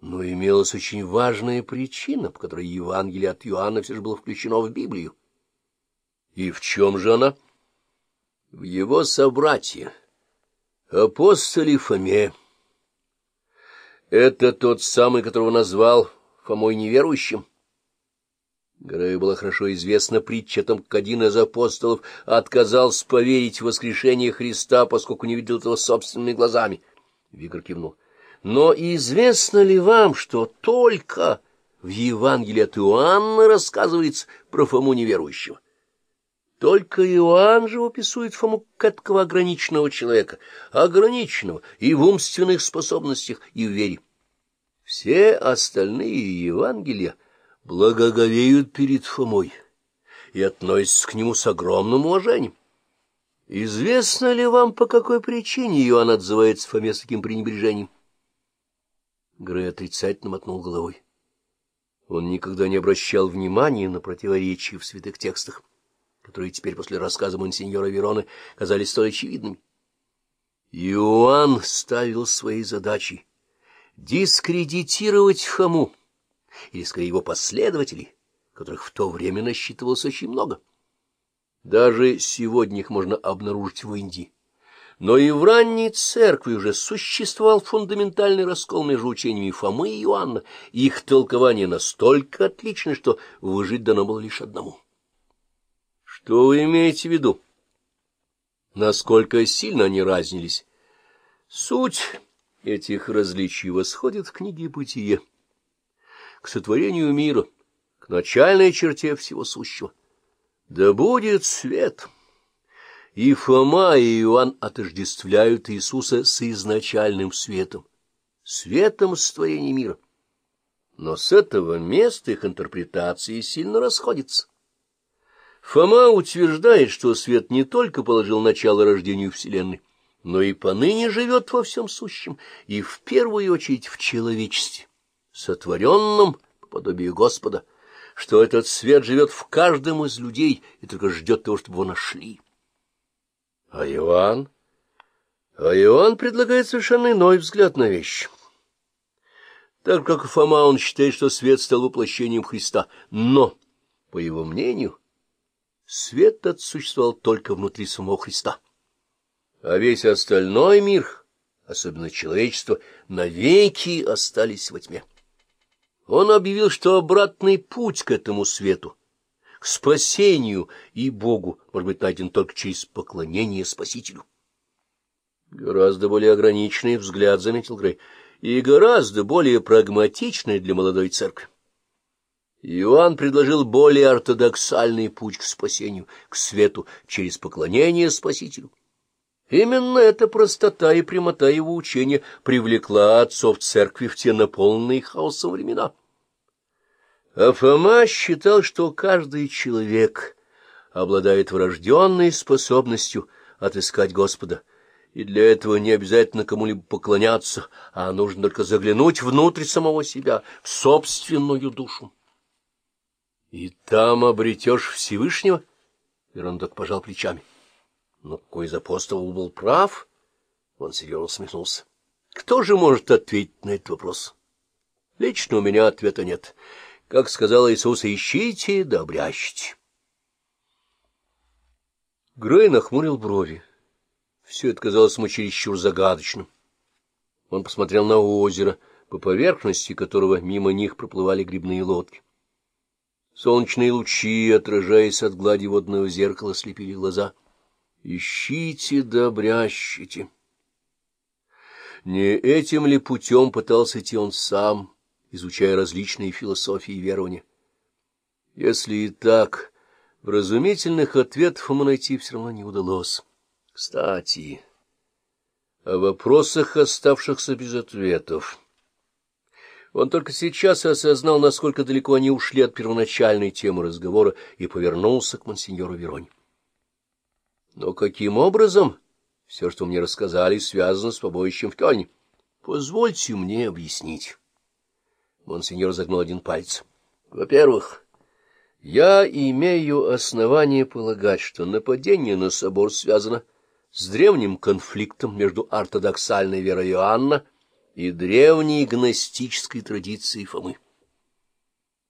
Но имелась очень важная причина, по которой Евангелие от Иоанна все же было включено в Библию. И в чем же она? В его собратье, апостоле Фоме. Это тот самый, которого назвал Фомой неверующим. Грею была хорошо известна притча о том, как один из апостолов отказался поверить в воскрешение Христа, поскольку не видел этого собственными глазами. Вигр кивнул. Но известно ли вам, что только в Евангелии от Иоанна рассказывается про Фому неверующего? Только Иоанн же описывает Фому как этого ограниченного человека, ограниченного и в умственных способностях, и в вере. Все остальные Евангелия благоговеют перед Фомой и относятся к нему с огромным уважением. Известно ли вам, по какой причине Иоанн отзывается Фоме с таким пренебрежением? Грей отрицательно мотнул головой. Он никогда не обращал внимания на противоречия в святых текстах, которые теперь после рассказа монсеньора Вероны казались столь очевидными. Иоанн ставил своей задачей дискредитировать Фому, или, скорее, его последователей, которых в то время насчитывалось очень много. Даже сегодня их можно обнаружить в Индии. Но и в ранней церкви уже существовал фундаментальный раскол между учениями Фомы и Иоанна, их толкование настолько отлично, что выжить дано было лишь одному. Что вы имеете в виду? Насколько сильно они разнились? Суть этих различий восходит в книге «Бытие», к сотворению мира, к начальной черте всего сущего. Да будет свет! И Фома, и Иоанн отождествляют Иисуса с изначальным светом, светом сотворения мира. Но с этого места их интерпретации сильно расходятся. Фома утверждает, что свет не только положил начало рождению Вселенной, но и поныне живет во всем сущем, и в первую очередь в человечестве, сотворенном по подобию Господа, что этот свет живет в каждом из людей и только ждет того, чтобы его нашли. А Иоанн? А Иоанн предлагает совершенно иной взгляд на вещь. Так как Фома, он считает, что свет стал воплощением Христа. Но, по его мнению, свет этот существовал только внутри самого Христа. А весь остальной мир, особенно человечество, навеки остались во тьме. Он объявил, что обратный путь к этому свету к спасению и Богу может быть найден только через поклонение Спасителю. Гораздо более ограниченный взгляд, — заметил Грей, — и гораздо более прагматичный для молодой церкви. Иоанн предложил более ортодоксальный путь к спасению, к свету, через поклонение Спасителю. Именно эта простота и прямота его учения привлекла отцов церкви в те наполненные хаосом времена. А считал, что каждый человек обладает врожденной способностью отыскать Господа, и для этого не обязательно кому-либо поклоняться, а нужно только заглянуть внутрь самого себя, в собственную душу. — И там обретешь Всевышнего? — Верондок пожал плечами. — Но какой из апостолов был прав? Он серьезно усмехнулся. — Кто же может ответить на этот вопрос? — Лично у меня ответа нет. — как сказал Иисус, ищите да обрящите. Грей нахмурил брови. Все это казалось ему чересчур загадочным. Он посмотрел на озеро, по поверхности которого мимо них проплывали грибные лодки. Солнечные лучи, отражаясь от глади водного зеркала, слепили глаза. «Ищите да обрящите». Не этим ли путем пытался идти он сам, изучая различные философии и верования. Если и так, вразумительных ответов ему найти все равно не удалось. Кстати, о вопросах, оставшихся без ответов. Он только сейчас осознал, насколько далеко они ушли от первоначальной темы разговора и повернулся к монсеньору Вероне. Но каким образом все, что мне рассказали, связано с побоищем в Кёльне? Позвольте мне объяснить. Монсеньор загнул один палец. — Во-первых, я имею основание полагать, что нападение на собор связано с древним конфликтом между ортодоксальной верой Иоанна и древней гностической традиции Фомы.